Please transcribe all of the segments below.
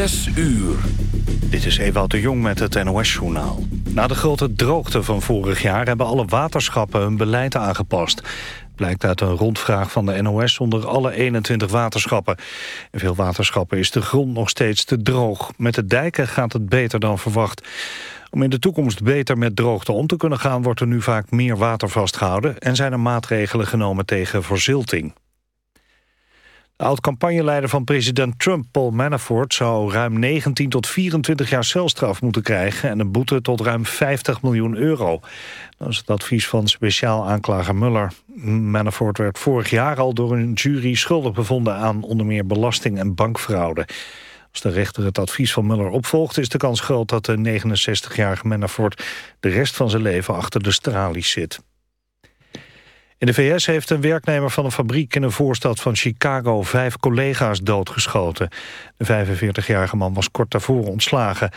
Zes uur. Dit is Ewout de Jong met het NOS-journaal. Na de grote droogte van vorig jaar hebben alle waterschappen hun beleid aangepast. Blijkt uit een rondvraag van de NOS onder alle 21 waterschappen. In veel waterschappen is de grond nog steeds te droog. Met de dijken gaat het beter dan verwacht. Om in de toekomst beter met droogte om te kunnen gaan... wordt er nu vaak meer water vastgehouden... en zijn er maatregelen genomen tegen verzilting. De oud-campagneleider van president Trump, Paul Manafort... zou ruim 19 tot 24 jaar celstraf moeten krijgen... en een boete tot ruim 50 miljoen euro. Dat is het advies van speciaal aanklager Muller. Manafort werd vorig jaar al door een jury schuldig bevonden... aan onder meer belasting en bankfraude. Als de rechter het advies van Muller opvolgt... is de kans groot dat de 69-jarige Manafort... de rest van zijn leven achter de stralies zit. In de VS heeft een werknemer van een fabriek in een voorstad van Chicago vijf collega's doodgeschoten. De 45-jarige man was kort daarvoor ontslagen.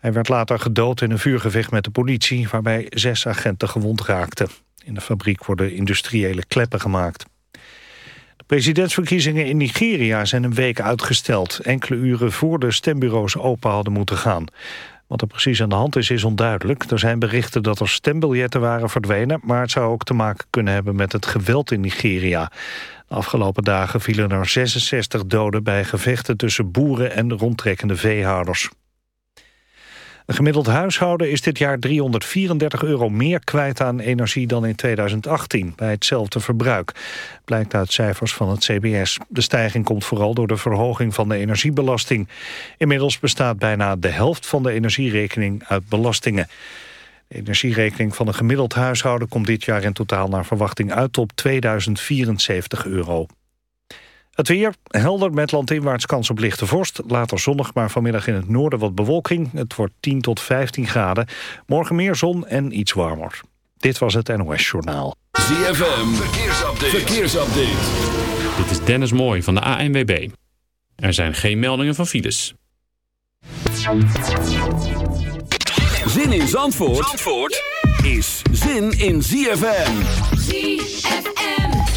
Hij werd later gedood in een vuurgevecht met de politie, waarbij zes agenten gewond raakten. In de fabriek worden industriële kleppen gemaakt. De presidentsverkiezingen in Nigeria zijn een week uitgesteld. Enkele uren voor de stembureaus open hadden moeten gaan. Wat er precies aan de hand is, is onduidelijk. Er zijn berichten dat er stembiljetten waren verdwenen... maar het zou ook te maken kunnen hebben met het geweld in Nigeria. De afgelopen dagen vielen er 66 doden bij gevechten tussen boeren en rondtrekkende veehouders. Een gemiddeld huishouden is dit jaar 334 euro meer kwijt aan energie dan in 2018, bij hetzelfde verbruik. Blijkt uit cijfers van het CBS. De stijging komt vooral door de verhoging van de energiebelasting. Inmiddels bestaat bijna de helft van de energierekening uit belastingen. De energierekening van een gemiddeld huishouden komt dit jaar in totaal naar verwachting uit op 2074 euro. Het weer, helder met landinwaarts kans op lichte vorst. Later zonnig, maar vanmiddag in het noorden wat bewolking. Het wordt 10 tot 15 graden. Morgen meer zon en iets warmer. Dit was het NOS Journaal. ZFM, verkeersupdate. verkeersupdate. Dit is Dennis Mooij van de ANWB. Er zijn geen meldingen van files. Zin in Zandvoort, Zandvoort is zin in ZFM. ZFM.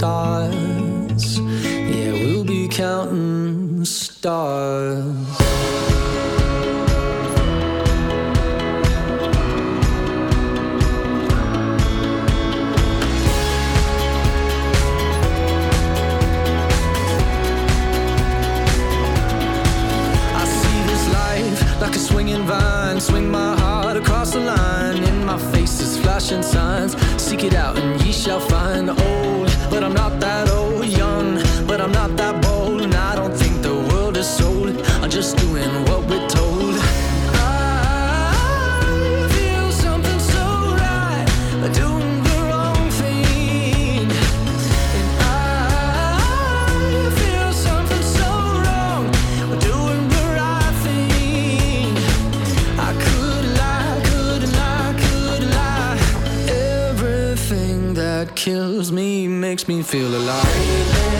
stars. Yeah, we'll be counting stars. makes me feel alive.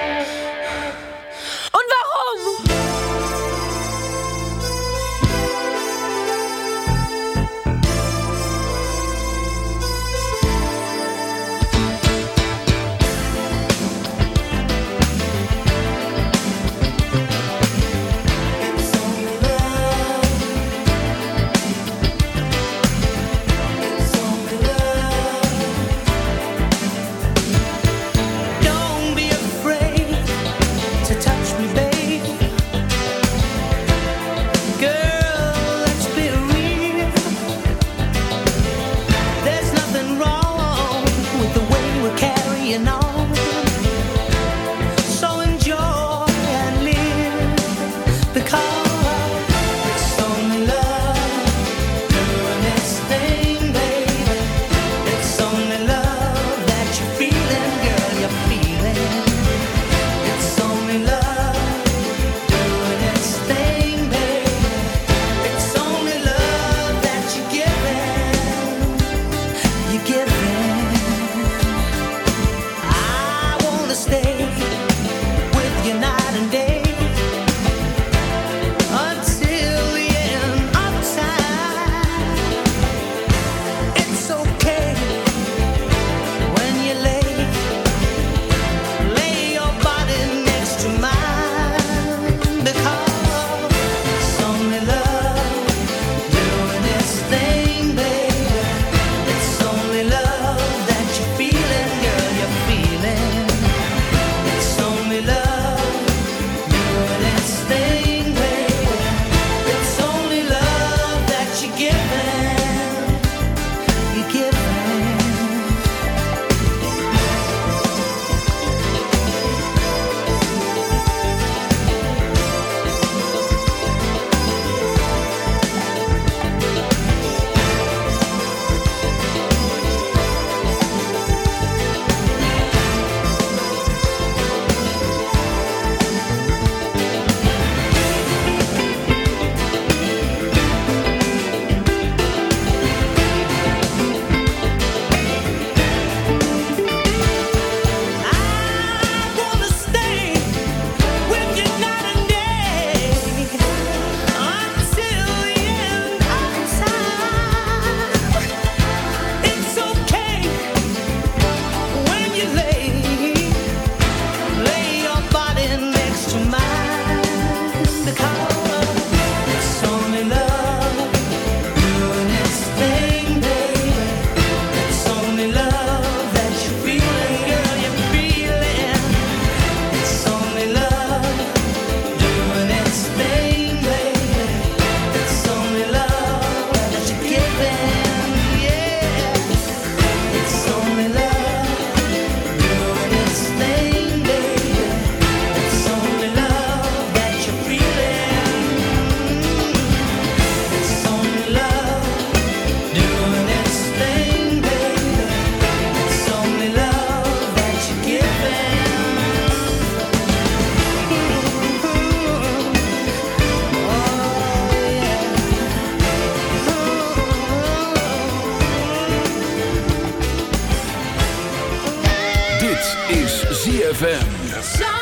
ZFM.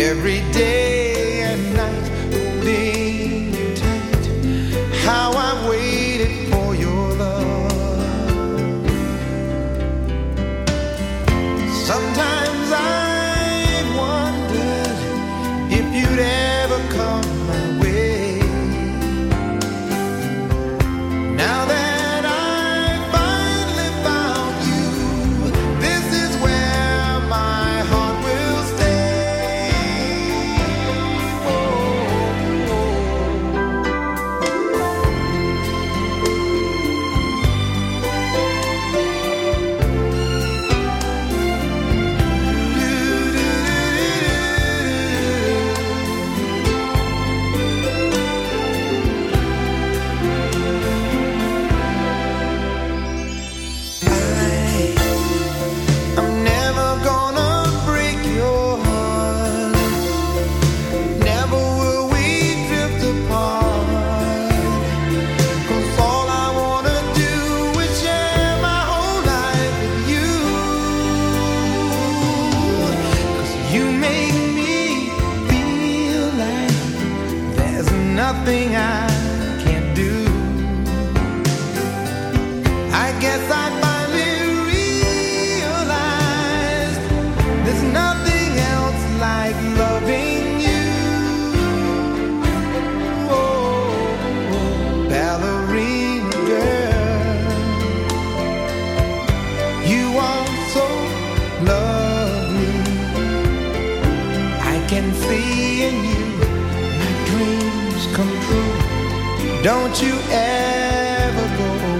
every day. Don't you ever go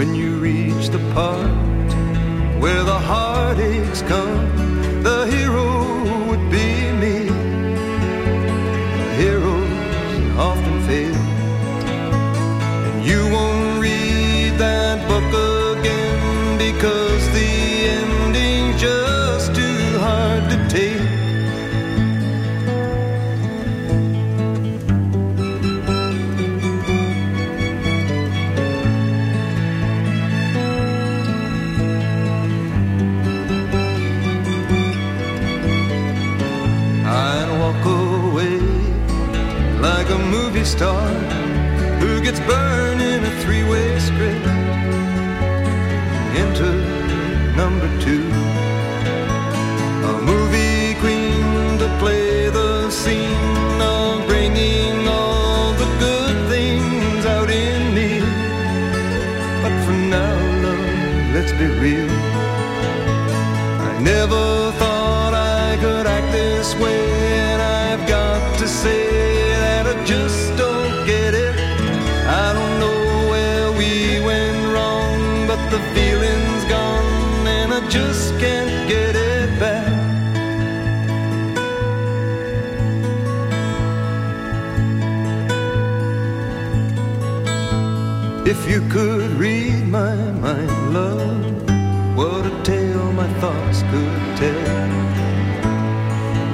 when you reach the part where the heartaches come, the hero burn.